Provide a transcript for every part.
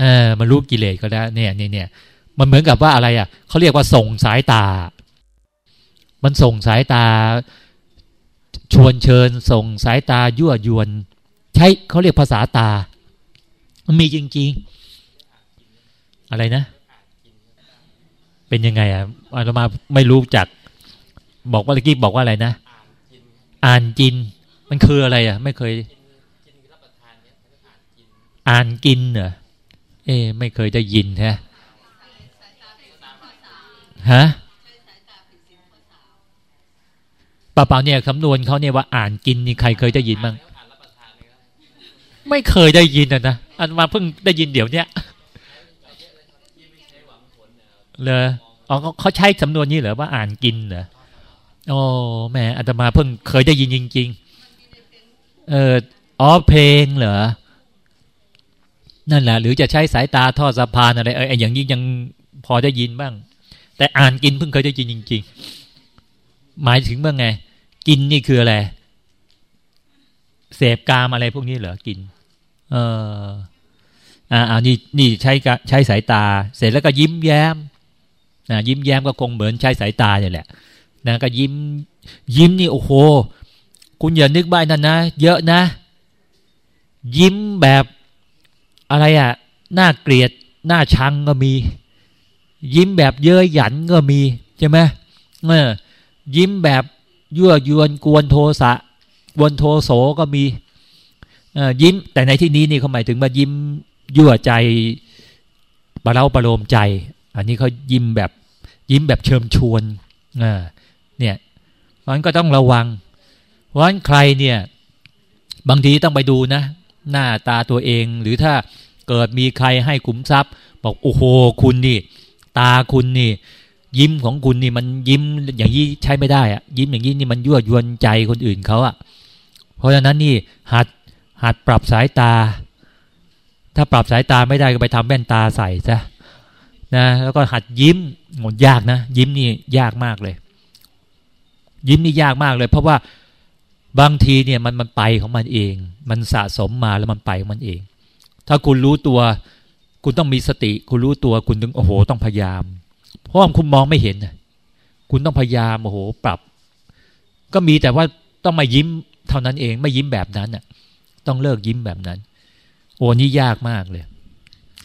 เออมันรู้กิเลสก็ได้เนี่ยเนี่ยเนี่ยมันเหมือนกับว่าอะไรอะเขาเรียกว่าส่งสายตา มันส่งสายตา ชวนเชิญ ส่งสายตายั่วยวน ใช้เขาเรียกภาษาตา มันมีจริง ๆ อะไรนะ เป็นยังไงอะอาตมาไม่รู้จัก บอกว่าเมื่อกี้บอกว่าอะไรนะ อ่านจิน มันคืออะไรอะ ไม่เคย อ่านกินเหรอ เอ๊ไม่เคยได้ยินฮะฮะป่าเปล่าเนี่ยคำนวณเขาเนี่ยว่าอ่านกินนี่ใครเคยได้ยินบ้างไม่เคยได้ยินอะนะอันมาเพิ่งได้ยินเดี๋ยวเนี้ยเลยอ๋อเขาใช้สำนวนนี้เหรอว่าอ่านกินเหรอโอ้แม่อาตมาเพิ่งเคยได้ยินจริง ๆ เอออ๋อเพลงเหรอ นั่นแหละหรือจะใช้สายตาทอดสะพานอะไรเอออย่างนี้ยังพอได้ยินบ้าง แต่อ่านกินเพิ่งเคยได้ยินจริง ๆ หมายถึงเมื่อไง กินนี่คืออะไรเสพกามอะไรพวกนี้เหรอกิน เอออ่าอ่านี่นี่ใช้ใช้สายตา เสร็จแล้วก็ยิ้มแย้มนะยิ้มแย้มก็คงเหมือนใช้สายตาเนี่ยแหละนะก็ยิ้ม ยิ้มนี่โอ้โห คุณอย่านึกบ้านั่นนะ เยอะนะ ยิ้มแบบ อะไรอะ่ะน่าเกลียดน่าชังก็มี ยิ้มแบบเย้ยหยันก็มีใช่ไหมเออยิ้มแบบยั่วยวนกวนโทสะกวนโทโสก็มีเออยิ้มแต่ในที่นี้นี่เขาหมายถึงว่ายิ้มยั่วใจบาเราประโลมใจ อันนี้เขายิ้มแบบยิ้มแบบเชิมชวนอ่าเนี่ยเพราะนั้นก็ต้องระวังเพราะฉะนั้นใครเนี่ย บางทีต้องไปดูนะ หน้าตาตัวเอง หรือถ้าเกิดมีใครให้ขุมทรัพย์ บอกโอ้โหคุณนี่ ตาคุณนี่ ยิ้มของคุณนี่มันยิ้มอย่างนี้ใช้ไม่ได้อะยิ้มอย่างนี้นี่มันยั่วยวนใจคนอื่นเขาอะเพราะฉะนั้นนี่หัดหัดปรับสายตา ถ้าปรับสายตาไม่ได้ก็ไปทำแว่นตาใส่ซะนะแล้วก็หัดยิ้มหมดยากนะยิ้มนี่ยากมากเลย ยิ้มนี่ยากมากเลย เพราะว่า บางทีเนี่ยมันมันไปของมันเอง มันสะสมมาแล้วมันไปของมันเอง ถ้าคุณรู้ตัวคุณต้องมีสติ คุณรู้ตัวคุณถึงโอ้โห ต้องพยายาม เพราะคุณมองไม่เห็นคุณต้องพยายามโอ้โห ปรับ ก็มีแต่ว่าต้องมายิ้มเท่านั้นเอง ไม่ยิ้มแบบนั้นอะ ต้องเลิกยิ้มแบบนั้น โอ้นี่ยากมากเลย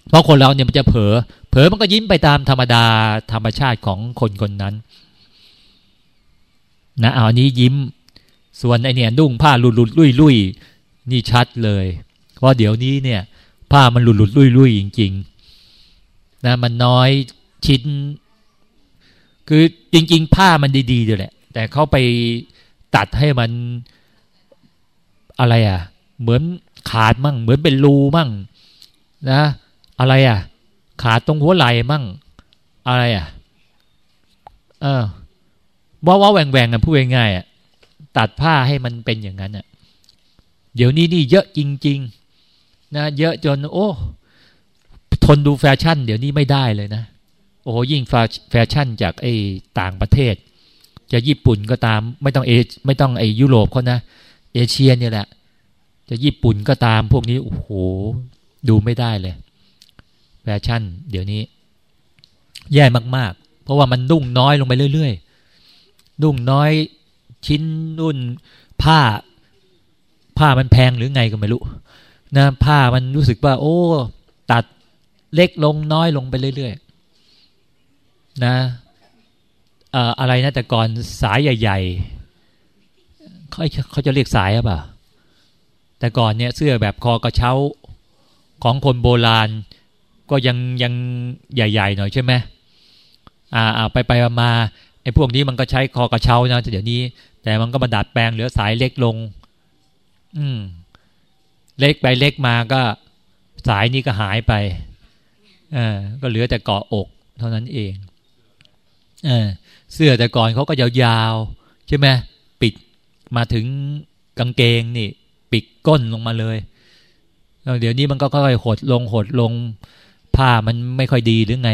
เพราะคนเราเนี่ยมันจะเผลอเผลอมันก็ยิ้มไปตามธรรมดาธรรมชาติของคนคนนั้น นะเอานี้ยิ้ม ส่วนไอเนี่ยนุ่งผ้าหลุดหลุดลุยลุยนี่ชัดเลยเพราะเดี๋ยวนี้เนี่ย ผ้ามันหลุดหลุดลุยลุยจริงๆนะมันน้อยชิ้น คือจริง ๆ ผ้ามันดีๆเดียวแหละ แต่เขาไปตัดให้มันอะไรอะ เหมือนขาดมั่ง เหมือนเป็นรูมั่ง นะ อะไรอะ ขาดตรงหัวไหล่มั่ง อะไรอะ เออว่าว่าแหว่งแหว่งกันพูดง่ายๆอะ ตัดผ้าให้มันเป็นอย่างนั้นอะเดี๋ยวนี้นี่เยอะจริง ๆ นะ เยอะจนโอ้ทนดูแฟชั่น เดี๋ยวนี้ไม่ได้เลยนะโอ้ยิ่งแฟชั่นจากไอ้ต่างประเทศ จะญี่ปุ่นก็ตาม ไม่ต้องเอไม่ต้องไอ้ยุโรปเขานะเอเชียเนี่ยแหละ จะญี่ปุ่นก็ตามพวกนี้โอ้โหดูไม่ได้เลย แฟชั่น เดี๋ยวนี้ แย่มากๆ เพราะว่ามันนุ่งน้อยลงไปเรื่อยๆนุ่งน้อย ชิ้นนุ่งผ้า ผ้ามันแพงหรือไงก็ไม่รู้นะผ้ามันรู้สึกว่า โอ้ ตัดเล็กลงน้อยลงไปเรื่อยๆนะอะไรนะแต่ก่อนสายใหญ่ ๆเขาเขาจะเรียกสายหรือเปล่าแต่ก่อนเนี่ยเสื้อแบบคอกระเช้าของคนโบราณ ก็ยังยังใหญ่ ๆ หน่อยใช่ไหมอ่าไปไปมาไอ้พวกนี้มันก็ใช้คอกระเช้านะแต่เดี๋ยวนี้ แต่มันก็มาดัดแปลงเหลือสายเล็กลง อืม เล็กไปเล็กมาก็สายนี้ก็หายไปเออก็เหลือแต่เกาะอก เท่านั้นเองเออเสื้อแต่ก่อนเขาก็ยาวๆใช่ไหมปิดมาถึงกางเกงนี่ ปิดก้นลงมาเลยเดี๋ยวนี้มันก็ค่อยหดลงหดลง ผ้ามันไม่ค่อยดีหรือไง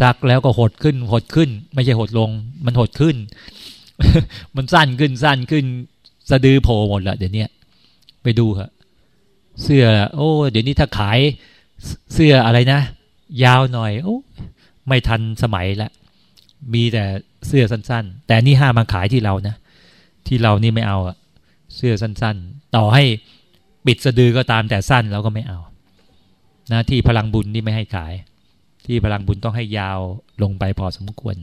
ซักแล้วก็หดขึ้น หดขึ้น ไม่ใช่หดลง มันหดขึ้น มันสั้นขึ้นสั้นขึ้น สะดือโผล่หมดละเดี๋ยวนี้ไปดูครับเสื้อ โอ้ เดี๋ยวนี้ถ้าขายเสื้ออะไรนะ ยาวหน่อย โอ้ไม่ทันสมัยละ มีแต่เสื้อสั้น ๆ แต่นี่ห้ามาขายที่เรานะ ที่เรานี่ไม่เอาอะเสื้อสั้น ๆ ต่อให้ปิดสะดือก็ตามแต่สั้นเราก็ไม่เอานะที่พลังบุญนี่ไม่ให้ขาย ที่พลังบุญต้องให้ยาวลงไปพอสมควร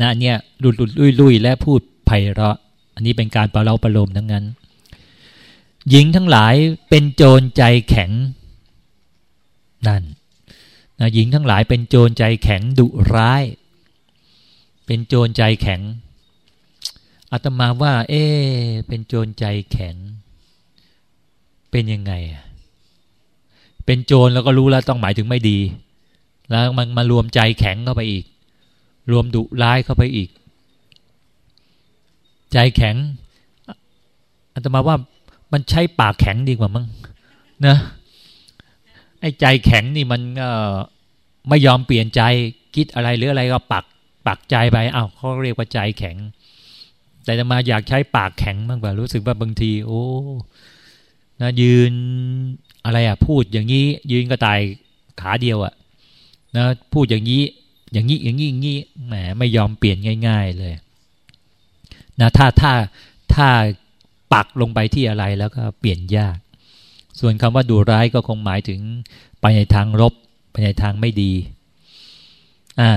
นะเนี่ยหลุดหลุดลุยลุยและพูดไพเราะ อันนี้เป็นการประเราประโลมทั้งนั้น หญิงทั้งหลายเป็นโจรใจแข็งนั่นนะหญิงทั้งหลายเป็นโจรใจแข็งดุร้าย เป็นโจรใจแข็งอาตมาว่า เอ๊เป็นโจรใจแข็ง เป็นยังไง เป็นโจรแล้วก็รู้แล้วต้องหมายถึงไม่ดี แล้วมันมารวมใจแข็งเข้าไปอีก รวมดุร้ายเข้าไปอีก ใจแข็งอาตมาว่ามันใช้ปากแข็งดีกว่ามั้งนะไอ้ใจแข็งนี่มันไม่ยอมเปลี่ยนใจคิดอะไรหรืออะไรก็ปักปักใจไปอ้าวเขาเรียกว่าใจแข็ง แต่จะมาอยากใช้ปากแข็งมากกว่ารู้สึกว่าบางที โอ้นะยืนอะไรอะ พูดอย่างนี้ ยืนก็ตายขาเดียวอะนะพูดอย่างนี้ อย่างนี้อย่างนี้อย่างนี้แหมไม่ยอมเปลี่ยนง่าย ๆเลยนะถ้าถ้าถ้าปักลงไปที่อะไรแล้วก็เปลี่ยนยาก ส่วนคำว่าดูร้ายก็คงหมายถึงไปในทางรบไปในทางไม่ดีอ่า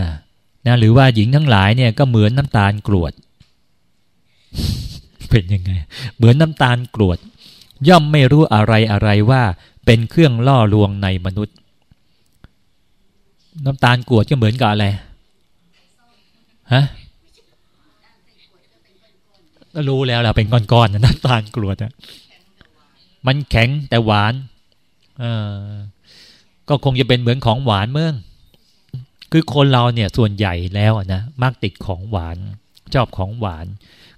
นะหรือว่าหญิงทั้งหลายเนี่ยก็เหมือนน้ำตาลกรวด เป็นยังไง เหมือนน้ำตาลกรวด ย่อมไม่รู้อะไรอะไรว่าเป็นเครื่องล่อลวงในมนุษย์ น้ำตาลกรวดก็เหมือนกับอะไรฮะก็รู้แล้วเราเป็นก้อนๆน,น้ำตาลกรวดอะมันแข็งแต่หวานเออก็คงจะเป็นเหมือนของหวานเมือง คือคนเราเนี่ยส่วนใหญ่แล้วนะมักติดของหวานชอบของหวาน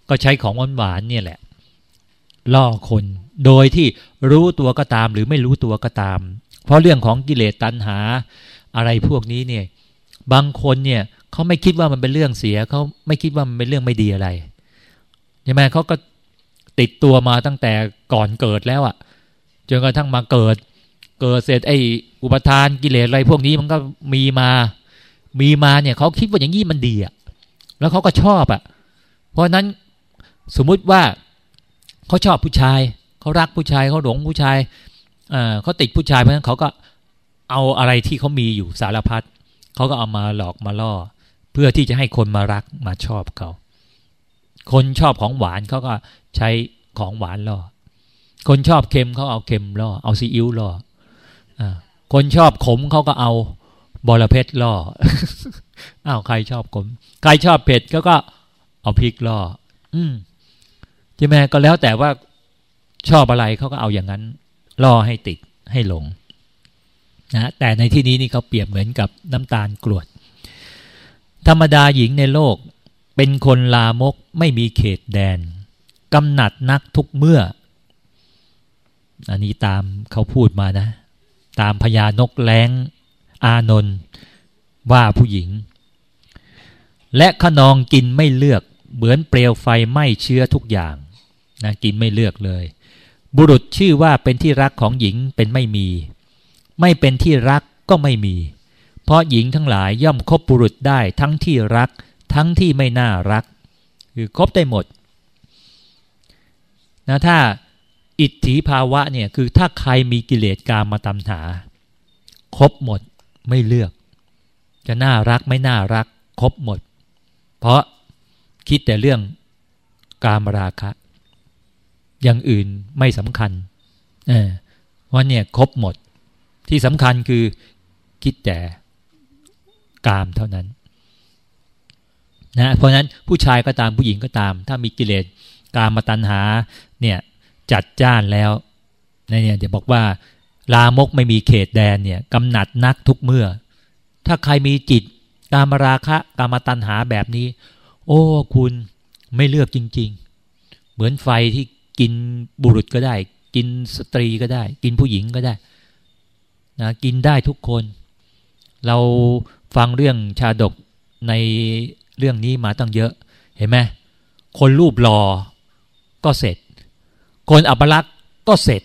ก็ใช้ของหวานหวานเนี่ยแหละ ล่อคนโดยที่รู้ตัวก็ตามหรือไม่รู้ตัวก็ตาม เพราะเรื่องของกิเลสตัณหา อะไรพวกนี้เนี่ย บางคนเนี่ยเขาไม่คิดว่ามันเป็นเรื่องเสียเขาไม่คิดว่ามันเป็นเรื่องไม่ดีอะไรใช่ไหมเขาก็ติดตัวมาตั้งแต่ก่อนเกิดแล้วอะ่ะจนกระทั่งมาเกิด เกิดเสร็จไอ้อุปทานกิเลสอะไรพวกนี้มันก็มีมา มีมาเนี่ยเขาคิดว่าอย่างนี้มันดีอะ่ะแล้วเขาก็ชอบอะ่ะ เพราะนั้นสมมุติว่าเขาชอบผู้ชายเขารักผู้ชายเขาหลงผู้ชายเขาติดผู้ชายเพราะฉะนั้นเขาก็ เอาอะไรที่เขามีอยู่สารพัดเขาก็เอามาหลอกมาล่อ เพื่อที่จะให้คนมารักมาชอบเขา คนชอบของหวานเขาก็ใช้ของหวานล่อ คนชอบเค็มเขาเอาเค็มล่อ เอาซีอิ๊วล่ออคนชอบขมเขาก็เอาบอระเพ็ดล่อ อ้าวใครชอบขม ใครชอบเผ็ดเขาก็เอาพริกล่อ อืมใช่ไหมก็แล้วแต่ว่าชอบอะไรเขาก็เอาอย่างนั้น ล่อให้ติดให้หลง นะแต่ในที่นี้นี่เขาเปรียบเหมือนกับน้ำตาลกรวด ธรรมดาหญิงในโลก เป็นคนลามกไม่มีเขตแดนกำหนัดนักทุกเมื่อ อันนี้ตามเขาพูดมานะ ตามพญานกแรงอานนท์ว่าผู้หญิง และขนองกินไม่เลือกเหมือนเปลวไฟไหม้เชื้อทุกอย่างนะกินไม่เลือกเลย บุรุษชื่อว่าเป็นที่รักของหญิงเป็นไม่มี ไม่เป็นที่รักก็ไม่มี เพราะหญิงทั้งหลายย่อมคบบุรุษได้ทั้งที่รัก ทั้งที่ไม่น่ารัก คือคบได้หมดนะถ้าอิทธิภาวะเนี่ยคือถ้าใครมีกิเลสกามมาตำหาครบหมดไม่เลือก จะน่ารักไม่น่ารักครบหมด เพราะคิดแต่เรื่องกามราคะ อย่างอื่นไม่สำคัญ เออว่าเนี่ยครบหมด ที่สำคัญคือคิดแต่กามเท่านั้นนะเพราะนั้นผู้ชายก็ตามผู้หญิงก็ตาม ถ้ามีกิเลสกามาตัณหาเนี่ยจัดจ้านแล้วเนี่ยเดี๋ยวบอกว่า ลามกไม่มีเขตแดนเนี่ยกำหนัดนักทุกเมื่อ ถ้าใครมีจิตกามราคะกามาตัณหาแบบนี้ โอ้คุณไม่เลือกจริง ๆ เหมือนไฟที่กินบุรุษก็ได้ กินสตรีก็ได้ กินผู้หญิงก็ได้ นะกินได้ทุกคน เราฟังเรื่องชาดกในเรื่องนี้มาตั้งเยอะ เห็นไหมคนรูปหลอก็เสร็จ คนอัปลักษ์ก็เสร็จ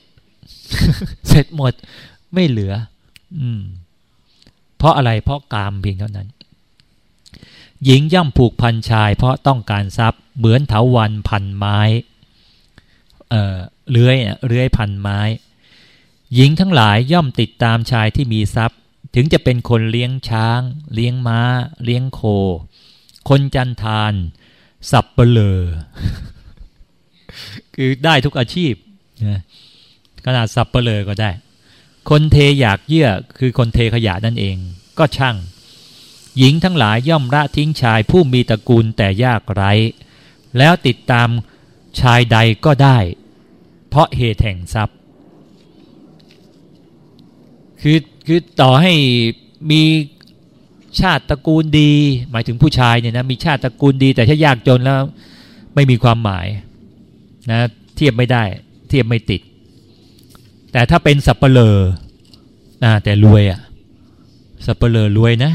เสร็จหมดไม่เหลือ อืม เพราะอะไรเพราะกามเพียงเท่านั้น หญิงย่อมผูกพันชาย เพราะต้องการทรัพย์ เหมือนเถาวันพันไม้ เอ่อเลื้อยเลื้อยพันไม้ หญิงทั้งหลายย่อมติดตามชายที่มีทรัพย์ ถึงจะเป็นคนเลี้ยงช้าง เลี้ยงม้า เลี้ยงโค คนจันทาน สับเปลอคือได้ทุกอาชีพนะขนาดสับเปลอก็ได้ คนเทอยากเยื่อคือคนเทขยะนั่นเอง ก็ช่าง หญิงทั้งหลายย่อมละทิ้งชายผู้มีตระกูลแต่ยากไร้ แล้วติดตามชายใดก็ได้ เพราะเหตุแห่งทรัพย์ คือคือต่อให้มีชาติตระกูลดี หมายถึงผู้ชายเนี่ยนะมีชาติตระกูลดี แต่ถ้ายากจนแล้วไม่มีความหมายนะเทียบไม่ได้ เทียบไม่ติด แต่ถ้าเป็นสับเปลอนะแต่รวยอะสับเปลอรวยนะ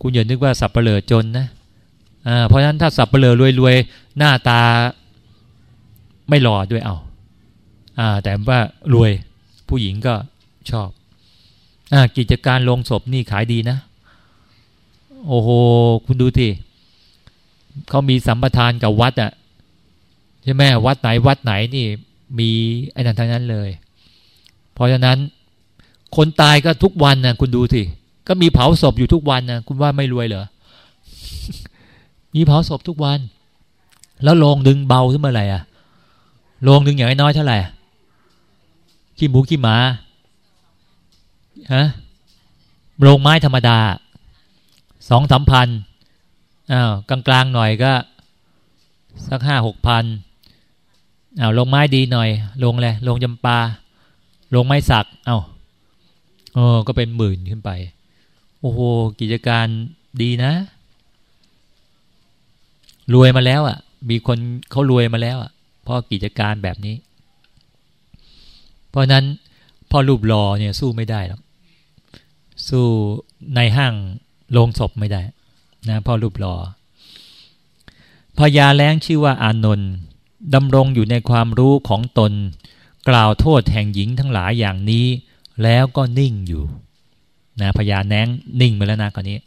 คุณอย่านึกว่าสับเปลอจนนะอ่าเพราะฉะนั้นถ้าสับเปลอรวยรวยหน้าตาไม่หล่อด้วยเอาอ่าแต่ว่ารวยผู้หญิงก็ ชอบอกิจการลงศพนี่ขายดีนะ โอ้โห คุณดูทีเขามีสัมปทานกับวัดอะ่ะใช่ไหมวัดไหนวัดไหนนี่มีไอ้นั่นทั้งนั้นเลย เพราะฉะนั้น คนตายก็ทุกวันนะคุณดูสิก็มีเผาศพอยู่ทุกวันนะคุณว่าไม่รวยเหรอมีเผาศพทุกวัน แล้วโรงดึงเบาขึ้นมาอะไรอะโรงดึงอย่างน้อยเท่าไหร่ขี้หมูขี้หมา ฮะโรงไม้ธรรมดาสองสามพันอ้าวกลางๆหน่อยก็ สักห้าหกพันเอาวลงไม้ดีหน่อย ลงเลยลงจำปา ลงไม้สักเอาโอ้ก็เป็นหมื่นขึ้นไป โอ้โห กิจการดีนะ รวยมาแล้วอะ่ะ มีคนเขารวยมาแล้วอะ่ะเพราะกิจการแบบนี้ เพราะนั้นพ่อรูปรอเนี่ยสู้ไม่ได้หรอก สู้ในห้างโรงศพไม่ได้นะพ่อรูปรอพญาแล้งชื่อว่าอานนท์ดำรงอยู่ในความรู้ของตน กล่าวโทษแห่งหญิงทั้งหลายอย่างนี้ แล้วก็นิ่งอยู่นะพญาแน้งนิ่งไปแล้วนะกอนนี้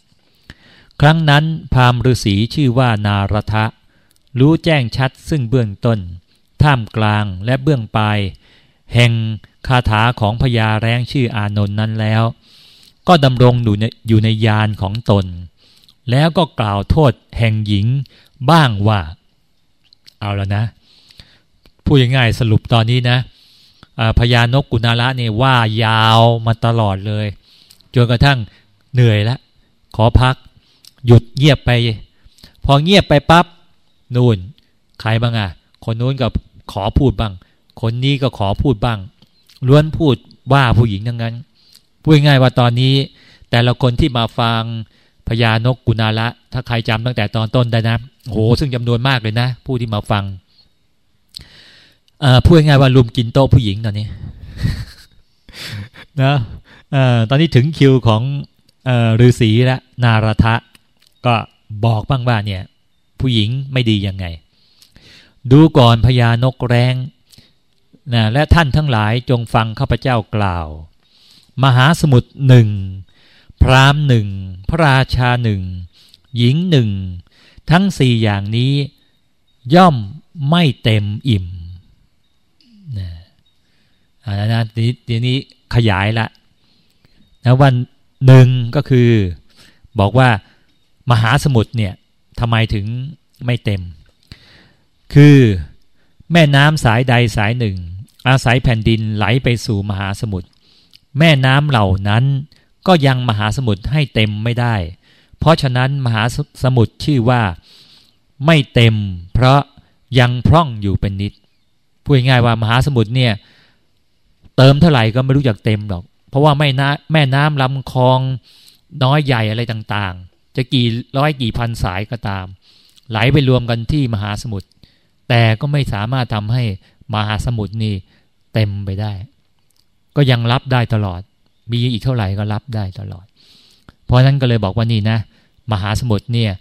ครั้งนั้นพามฤาษีชื่อว่านารทะ รู้แจ้งชัดซึ่งเบื้องต้น ท่ามกลางและเบื้องปลายแห่งคาถาของพญาแร้งชื่ออานนท์นั้นแล้ว ก็ดำรงอยู่ในอยู่ในยานของตน แล้วก็กล่าวโทษแห่งหญิงบ้างว่า เอาแล้วนะ พูดง่ายๆสรุปตอนนี้นะพญานกกุณาระเนี่ยว่ายาวมาตลอดเลยจนกระทั่งเหนื่อยแล้วขอพัก หยุดเงียบไป พอเงียบไปปับ๊บนู่นใครบ้างอะ่ะ คนนู้นก็ขอพูดบ้าง คนนี้ก็ขอพูดบ้างล้วนพูดว่าผู้หญิงทั้งนั้น พูดง่ายว่าตอนนี้ แต่ละคนที่มาฟังพญานกกุณาละ ถ้าใครจำตั้งแต่ตอนต้นได้นะโหซึ่งจำนวนมากเลยนะ ผู้ที่มาฟังพูดง่ายว่าลุมกินโต๊ะผู้หญิงตอนนี้นะตอนนี้ถึงคิวของฤาษีและนารทะ ก็บอกบ้างว่าเนี่ย ผู้หญิงไม่ดียังไง ดูก่อนพญานกแรงนะและท่านทั้งหลายจงฟังข้าพเจ้ากล่าว มหาสมุทรหนึ่งพรามหนึ่งพระราชาหนึ่งหญิงหนึ่งทั้งสี่อย่างนี้ ย่อมไม่เต็มอิ่มนะอันนั้นทีนี้ขยายละนะวันหนึ่งก็คือบอกว่ามหาสมุทรเนี่ยทำไมถึงไม่เต็ม คือแม่น้ำสายใดสายหนึ่ง อาศัยแผ่นดินไหลไปสู่มหาสมุทร แม่น้ำเหล่านั้นก็ยังมหาสมุทรให้เต็มไม่ได้ เพราะฉะนั้นมหาสมุทรชื่อว่า ไม่เต็ม เพราะยังพร่องอยู่เป็นนิด พูดง่ายว่ามหาสมุทรเนี่ยเติมเท่าไหร่ก็ไม่รู้จักเต็มหรอก เพราะว่าไม่นะแม่น้ำลำคลองน้อยใหญ่อะไรต่างๆ จะกี่ร้อยกี่พันสายก็ตาม ไหลไปรวมกันที่มหาสมุทรแต่ก็ไม่สามารถทำให้มหาสมุทรนี่เต็มไปได้ ก็ยังรับได้ตลอด มีอีกเท่าไหร่ก็รับได้ตลอด เพราะนั้นก็เลยบอกว่านี่นะ มหาสมุทรเนี่ย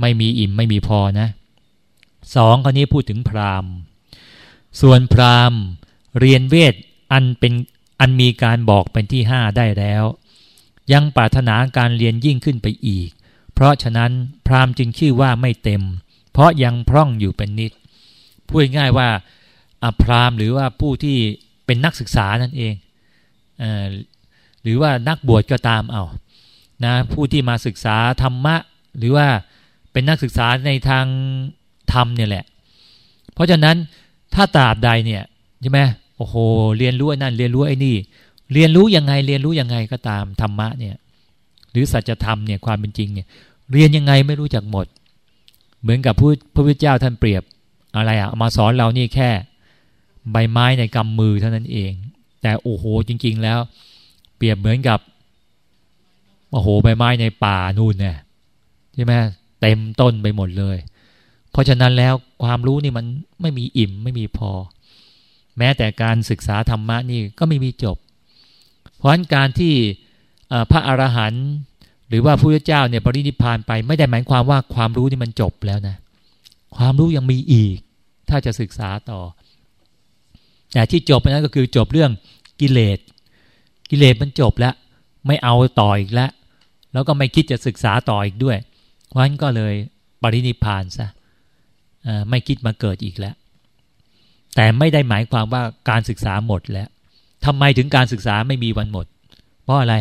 ไม่มีอิ่มไม่มีพอนะสองคนนี้พูดถึงพราหมณ์ ส่วนพราหมณ์เรียนเวทอันเป็นอันมีการบอกเป็นที่ห้าได้แล้ว ยังปรารถนาการเรียนยิ่งขึ้นไปอีก เพราะฉะนั้นพราหมณ์จึงชื่อว่าไม่เต็ม เพราะยังพร่องอยู่เป็นนิด พูดง่ายว่าพราหมณ์หรือว่าผู้ที่ เป็นนักศึกษานั่นเองเอหรือว่านักบวชก็ตามเอานะผู้ที่มาศึกษาธรรมะ หรือว่าเป็นนักศึกษาในทางธรรมเนี่ยแหละ เพราะฉะนั้นถ้าตราบใดเนี่ยใช่ไหมโอ้โหเรียนรู้ไอ้นั่นเรียนรู้ไอ้นี่ เรียนรู้ยังไงเรียนรู้ยังไงก็ตามธรรมะเนี่ยหรือสัจธรรมเนี่ยความเป็นจริงเนี่ยเรียนยังไงไม่รู้จักหมด เหมือนกับพระพระพุทธเจ้าท่านเปรียบอะไรอะมาสอนเรานี่แค่ ใบไม้ในกำมือเท่านั้นเอง แต่โอ้โหจริง ๆ แล้ว เปรียบเหมือนกับโอ้โหใบไม้ในป่านู่นเนี่ยใช่ไหมเต็มต้นไปหมดเลย เพราะฉะนั้นแล้วความรู้นี่มันไม่มีอิ่มไม่มีพอ แม้แต่การศึกษาธรรมะนี่ก็ไม่มีจบ เพราะฉะนั้นการที่พระอรหันต์หรือว่าพระพุทธเจ้าเนี่ยปรินิพานไป ไม่ได้หมายความว่าความรู้นี่มันจบแล้วนะ ความรู้ยังมีอีก ถ้าจะศึกษาต่อ แต่ที่จบนั้นก็คือจบเรื่องกิเลสกิเลสมันจบแล้ว ไม่เอาต่ออีกแล้ว แล้วก็ไม่คิดจะศึกษาต่ออีกด้วยเพราะฉะนั้นก็เลยปรินิพานซะไม่คิดมาเกิดอีกแล้ว แต่ไม่ได้หมายความว่าการศึกษาหมดแล้วทำไมถึงการศึกษาไม่มีวันหมด เพราะอะไร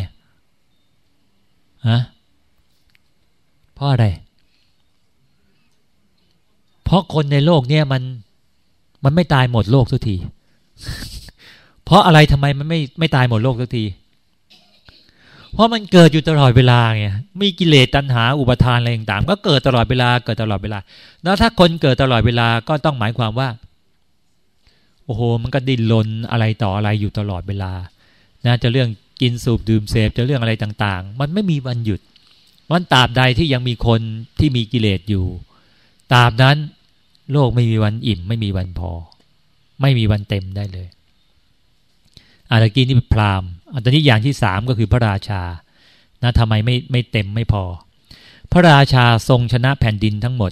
ฮะเพราะอะไร เพราะคนในโลกเนี่ยมันมันไม่ตายหมดโลกทุกที เพราะอะไรทำไมมันไม่ไม่ตายหมดโลกทุกที เพราะมันเกิดอยู่ตลอดเวลาไงมีกิเลสตัณหาอุปทานอะไรต่างๆก็เกิดตลอดเวลาเกิดตลอดเวลา แล้วถ้าคนเกิดตลอดเวลาก็ต้องหมายความว่า โอ้โห มันก็ดิ้นรนอะไรต่ออะไรอยู่ตลอดเวลานะจะเรื่องกินสูบดื่มเสพจะเรื่องอะไรต่างๆ มันไม่มีวันหยุดวันตราบใดที่ยังมีคนที่มีกิเลสอยู่ตราบนั้นโลกไม่มีวันอิ่มไม่มีวันพอ ไม่มีวันเต็มได้เลยอาตะกี้นี่เป็นพราหมณ์อันนี้อย่างที่สามก็คือพระราชานะทำไมไม่ไม่เต็มไม่พอ พระราชาทรงชนะแผ่นดินทั้งหมด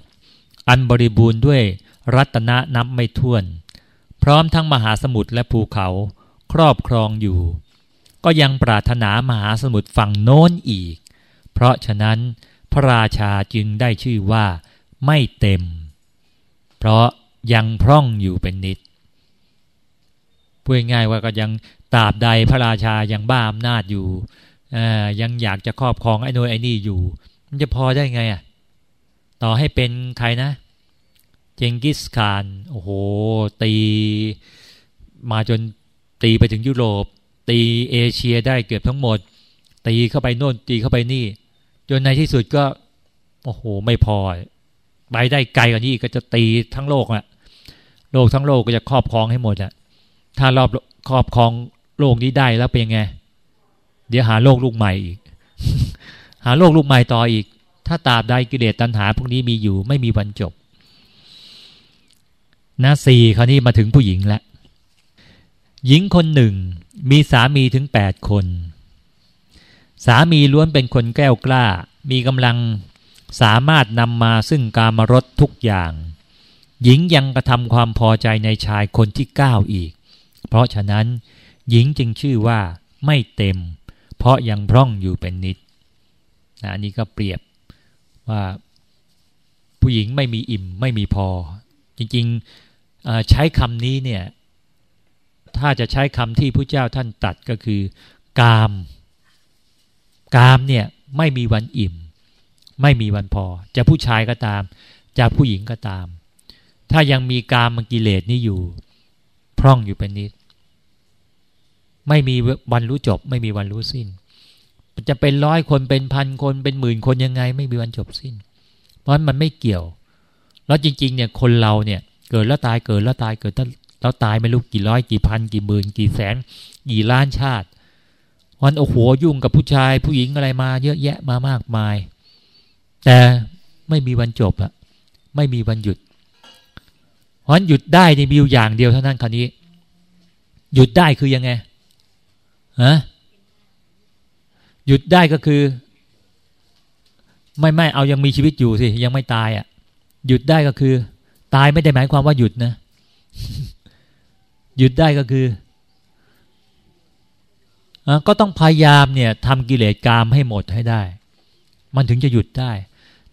อันบริบูรณ์ด้วยรัตนะนับไม่ถ้วน พร้อมทั้งมหาสมุทรและภูเขาครอบครองอยู่ ก็ยังปรารถนามหาสมุทรฝั่งโน้นอีก เพราะฉะนั้นพระราชาจึงได้ชื่อว่าไม่เต็ม เพราะยังพร่องอยู่เป็นนิด พูดง่ายว่าก็ยังตราบใดพระราชายังบ้าอำนาจอยู่ยังอยากจะครอบครองไอ้นยไอ้นี่อยู่ มันจะพอได้ไงอะต่อให้เป็นใครนะ เจงกิสคานโอ้โห ตี มาจนตีไปถึงยุโรป ตีเอเชียได้เกือบทั้งหมด ตีเข้าไปโน่นตีเข้าไปนี่ จนในที่สุดก็ โอ้โห ไม่พอไปได้ไกลกว่านี้ก็จะตีทั้งโลกอะโลกทั้งโลกก็จะครอบครองให้หมดอะ ถ้ารอบครอบครองโลกนี้ได้แล้วเป็นไง เดี๋ยวหาโลกลูกใหม่อีก หาโลกลูกใหม่ต่ออีก ถ้าตาบใดกิเลสตัณหาพวกนี้มีอยู่ไม่มีวันจบ นะสี่คราวนี้มาถึงผู้หญิงแล้วหญิงคนหนึ่งมีสามีถึงแปดคน สามีล้วนเป็นคนแก้วกล้า มีกำลังสามารถนำมาซึ่งการมรดทุกอย่าง หญิงยังกระทำความพอใจในชายคนที่เก้าอีก เพราะฉะนั้น หญิงจึงชื่อว่าไม่เต็ม เพราะยังพร่องอยู่เป็นนิดนะอันนี้ก็เปรียบว่าผู้หญิงไม่มีอิ่มไม่มีพอ จริงๆใช้คำนี้เนี่ยถ้าจะใช้คำที่พระเจ้าท่านตัดก็คือ กาม กามเนี่ยไม่มีวันอิ่ม ไม่มีวันพอ จะผู้ชายก็ตาม จะผู้หญิงก็ตาม ถ้ายังมีกามกิเลสนี่อยู่ พร่องอยู่เป็นนิด ไม่มีวันรู้จบ ไม่มีวันรู้สิ้น จะเป็นร้อยคนเป็นพันคนเป็นหมื่นคนยังไง ไม่มีวันจบสิ้น เพราะมันไม่เกี่ยว แล้วจริง ๆ เนี่ยคนเราเนี่ย เกิดแล้วตายเกิดแล้วตายเกิดแล้วตายไม่รู้กี่ร้อยกี่พันกี่หมื่นกี่แสนกี่ล้านชาติวันโอ้โหยุ่งกับผู้ชายผู้หญิงอะไรมา เยอะแยะมามากมาย แต่ไม่มีวันจบอะไม่มีวันหยุดเพราะหยุดได้ในมีอยู่อย่างเดียวเท่านั้นคราวนี้ หยุดได้คือยังไง ฮะหยุดได้ก็คือ ไม่ไม่เอายังมีชีวิตอยู่สิยังไม่ตายอะ่ะ หยุดได้ก็คือ ตายไม่ได้หมายความว่าหยุดนะ หยุดได้ก็คืออก็ต้องพยายามเนี่ยทำกิเลสกามให้หมดให้ได้ มันถึงจะหยุดได้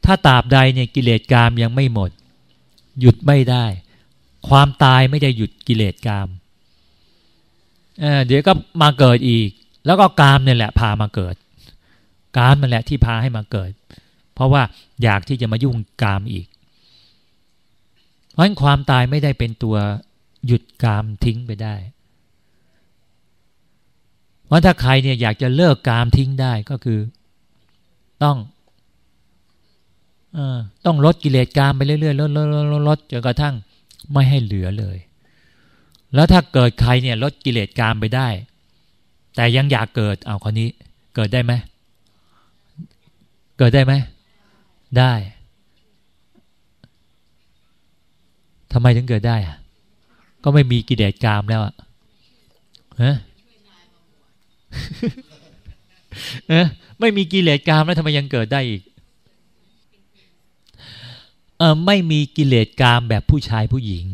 ถ้าตราบใดเนี่ยกิเลสกามยังไม่หมด หยุดไม่ได้ ความตายไม่ได้หยุดกิเลสกาม เดี๋ยวก็มาเกิดอีก แล้วก็กามเนี่ยแหละพามาเกิด กามนั่นแหละที่พาให้มาเกิด เพราะว่าอยากที่จะมายุ่งกามอีก เพราะงั้นความตายไม่ได้เป็นตัวหยุดกามทิ้งไปได้เพราะถ้าใครเนี่ยอยากจะเลิกกามทิ้งได้ก็คือ ต้องอต้องลดกิเลสกามไปเรื่อยๆลดลดลดลดจนกระทั่งไม่ให้เหลือเลย แล้วถ้าเกิดใครเนี่ยลดกิเลสกามไปได้ แต่ยังอยากเกิดเอาคนนี้ เกิดได้ไหมเกิดได้ไหมได้ทำไมถึงเกิดได้อะก็ไม่มีกิเลสกามแล้วอะฮะเออไม่มีกิเลสกามแล้วทำไมยังเกิดได้อีกเออไม่มีกิเลสกามแบบผู้ชายผู้หญิง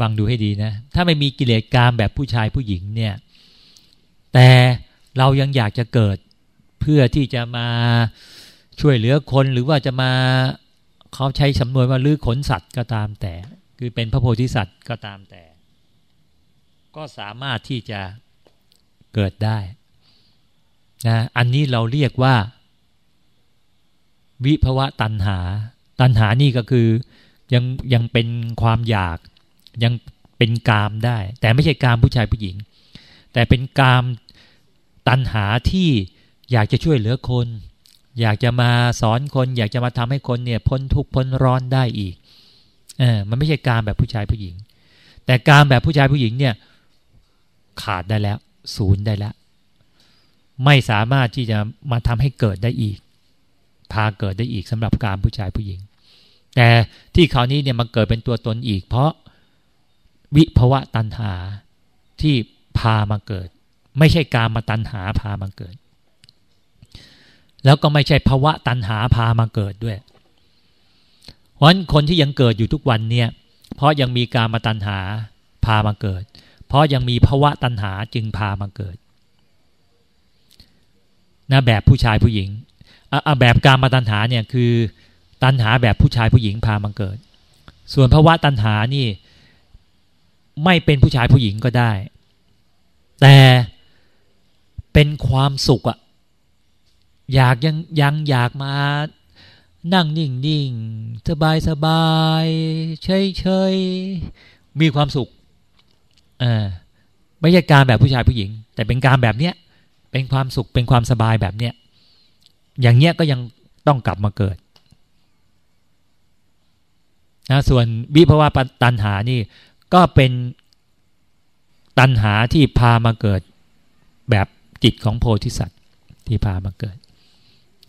ฟังดูให้ดีนะ ถ้าไม่มีกิเลสกามแบบผู้ชายผู้หญิงเนี่ย แต่เรายังอยากจะเกิดเพื่อที่จะมาช่วยเหลือคนหรือว่าจะมาเขาใช้สำนวนว่าลื้อขนสัตว์ก็ตามแต่ คือเป็นพระโพธิสัตว์ก็ตามแต่ ก็สามารถที่จะเกิดได้นะอันนี้เราเรียกว่า วิภวะตันหา ตันหานี่ก็คือยังยังเป็นความอยาก ยังเป็นกามได้ แต่ไม่ใช่กามผู้ชายผู้หญิง แต่เป็นกามตันหาที่อยากจะช่วยเหลือคน อยากจะมาสอนคน อยากจะมาทำให้คนเนี่ยพ้นทุกข์พ้นร้อนได้อีกเออมันไม่ใช่กามแบบผู้ชายผู้หญิง แต่กามแบบผู้ชายผู้หญิงเนี่ยขาดได้แล้ว ศูนย์ได้แล้ว ไม่สามารถที่จะมาทำให้เกิดได้อีก พาเกิดได้อีกสำหรับการผู้ชายผู้หญิง แต่ที่คราวนี้เนี่ยมันเกิดเป็นตัวตนอีก เพราะ วิภวะตันหาที่พามาเกิด ไม่ใช่การมาตันหาพามาเกิด แล้วก็ไม่ใช่ภวะตันหาพามาเกิดด้วย เพราะฉะนั้นคนที่ยังเกิดอยู่ทุกวันเนี่ยเพราะยังมีการมาตันหาพามาเกิด เพราะยังมีภวะตันหาจึงพามาเกิดนะแบบผู้ชายผู้หญิงอะแบบการมาตัญหาเนี่ยคือตัญหาแบบผู้ชายผู้หญิงพามาเกิด ส่วนภาวะตัญหานี่ ไม่เป็นผู้ชายผู้หญิงก็ได้ แต่เป็นความสุขอะอยากยังยังอยากมานั่งนิ่งนิ่งสบายสบายเฉยเฉยมีความสุขอ่าไม่ใช่การแบบผู้ชายผู้หญิง แต่เป็นการแบบเนี้ยเป็นความสุขเป็นความสบายแบบเนี้ยอย่างเนี้ยก็ยังต้องกลับมาเกิดนะส่วนวิภาวะตันหานี่ ก็เป็นตันหาที่พามาเกิดแบบจิตของโพธิสัตว์ที่พามาเกิด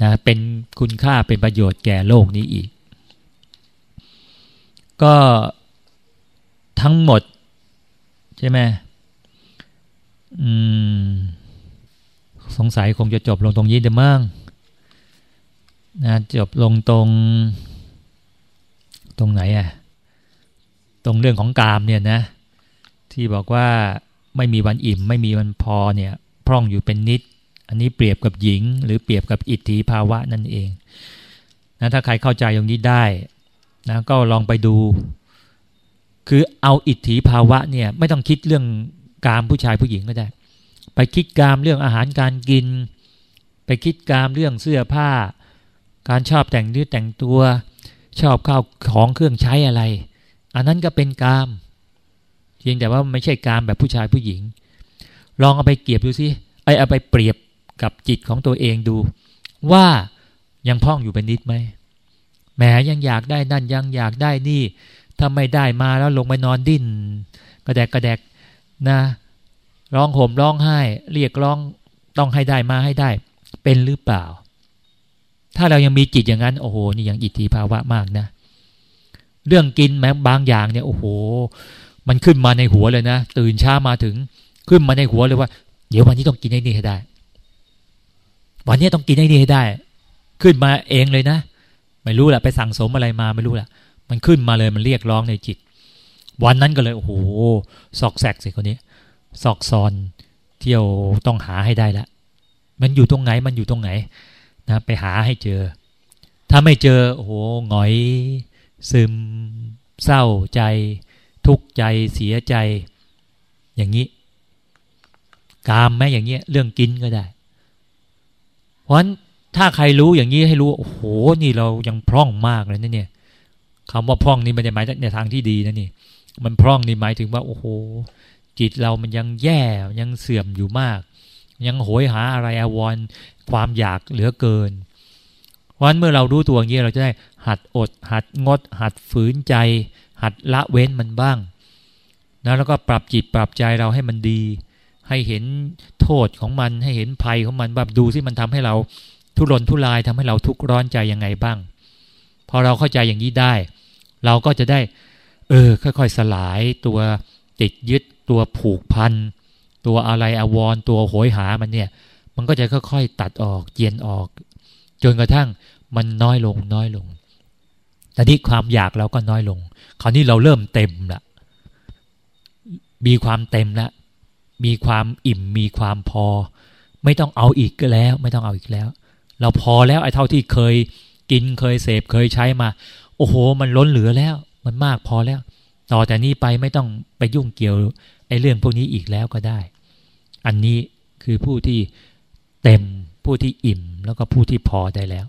นะเป็นคุณค่าเป็นประโยชน์แก่โลกนี้อีก ก็ทั้งหมด ใช่ไหมอืม สงสัยคงจะจบลงตรงนี้เดี๋ยวมั่งนะจบลงตรง ตรงไหนอะ่ะ ตรงเรื่องของกามเนี่ยนะที่บอกว่าไม่มีวันอิ่ม ไม่มีวันพอเนี่ยพร่องอยู่เป็นนิด อันนี้เปรียบกับหญิง หรือเปรียบกับอิทธิภาวะนั่นเองนะถ้าใครเข้าใจตรงนี้ได้นะก็ลองไปดู คือเอาอิทธิภาวะเนี่ยไม่ต้องคิดเรื่องกามผู้ชายผู้หญิงก็ได้ ไปคิดกามเรื่องอาหารการกิน ไปคิดกามเรื่องเสื้อผ้า การชอบแต่งเนื้อแต่งตัว ชอบข้าวของเครื่องใช้อะไร อันนั้นก็เป็นกาม เพียงแต่ว่าไม่ใช่กามแบบผู้ชายผู้หญิง ลองเอาไปเกียบดูสิไอเอาไปเปรียบกับจิตของตัวเองดู ว่ายังพ่องอยู่เป็นนิดไหมแหมยังอยากได้นั่นยังอยากได้นี่ถ้าไม่ได้มาแล้วลงไปนอนดิ้นกระแดกกระแดกนะร้องห่มร้องไห้ เรียกร้องต้องให้ได้มาให้ได้ เป็นหรือเปล่า ถ้าเรายังมีจิตอย่างนั้น โอ้โห นี่ยังอิทธิภาวะมากนะ เรื่องกินแม้บางอย่างเนี่ยโอ้โห มันขึ้นมาในหัวเลยนะ ตื่นเช้ามาถึงขึ้นมาในหัวเลยว่า เดี๋ยววันนี้ต้องกินไอ้นี่ให้ได้ วันนี้ต้องกินไอ้นี่ให้ได้ ขึ้นมาเองเลยนะ ไม่รู้แหละไปสั่งสมอะไรมาไม่รู้แหละมันขึ้นมาเลยมันเรียกร้องในจิต วันนั้นก็เลยโอ้โหซอกแซกสิคนนี้ซอกซอนเที่ยวต้องหาให้ได้ละมันอยู่ตรงไหนมันอยู่ตรงไหนนะไปหาให้เจอ ถ้าไม่เจอโอ้โหหงอย ซึม เศร้าใจ ทุกข์ใจเสียใจ อย่างนี้ กามแม้อย่างเงี้ย เรื่องกินก็ได้ เพราะฉะนั้นถ้าใครรู้อย่างนี้ให้รู้โอ้โหนี่เรายังพร่องมากเลยนะเนี่ยคำว่าพร่องนี่ม่ได้หมายในทางที่ดีนะนี่ มันพร่องนี่หมายถึงว่า โอ้โห จิตเรามันยังแย่ยังเสื่อมอยู่มาก ยังโหยหาอะไรอาวรความอยากเหลือเกิน เพราะฉะนั้นเมื่อเรารู้ตัวอย่างนี้เราจะได้หัดอด หัดงด หัดฝืนใจ หัดละเว้นมันบ้างนะแล้วก็ปรับจิตปรับใจเราให้มันดี ให้เห็นโทษของมันให้เห็นภัยของมันแบบดูที่มันทำให้เราทุรนทุรายทำให้เราทุกข์ร้อนใจยังไงบ้าง พอเราเข้าใจอย่างนี้ได้ เราก็จะได้ เออ ค่อย ๆ สลายตัวติดยึดตัวผูกพัน ตัวอะไรอววรตัวโหยหามันเนี่ย มันก็จะค่อย ๆ ตัดออกเจียนออก จนกระทั่งมันน้อยลงน้อยลงแต่นี้ความอยากเราก็น้อยลง คราวนี้เราเริ่มเต็มละ มีความเต็มละ มีความอิ่ม มีความพอ ไม่ต้องเอาอีกก็แล้ว ไม่ต้องเอาอีกแล้ว เราพอแล้วไอ้เท่าที่เคยกินเคยเสพเคยใช้มา โอ้โห มันล้นเหลือแล้ว มันมากพอแล้ว ต่อแต่นี้ไปไม่ต้องไปยุ่งเกี่ยวไอ้เรื่องพวกนี้อีกแล้วก็ได้ อันนี้คือผู้ที่เต็มผู้ที่อิ่ม แล้วก็ผู้ที่พอได้แล้ว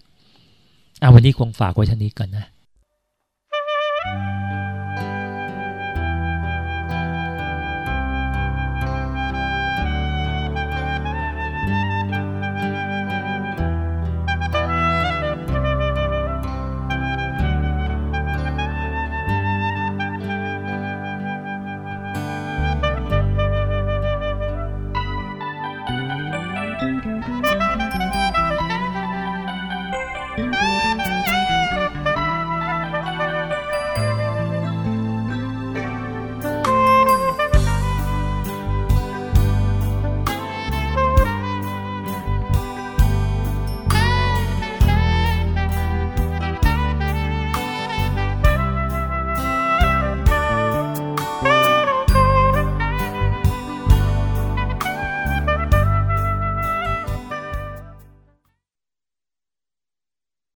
เอาวันนี้คงฝากไว้ท่านี้ก่อนนะ Thank you.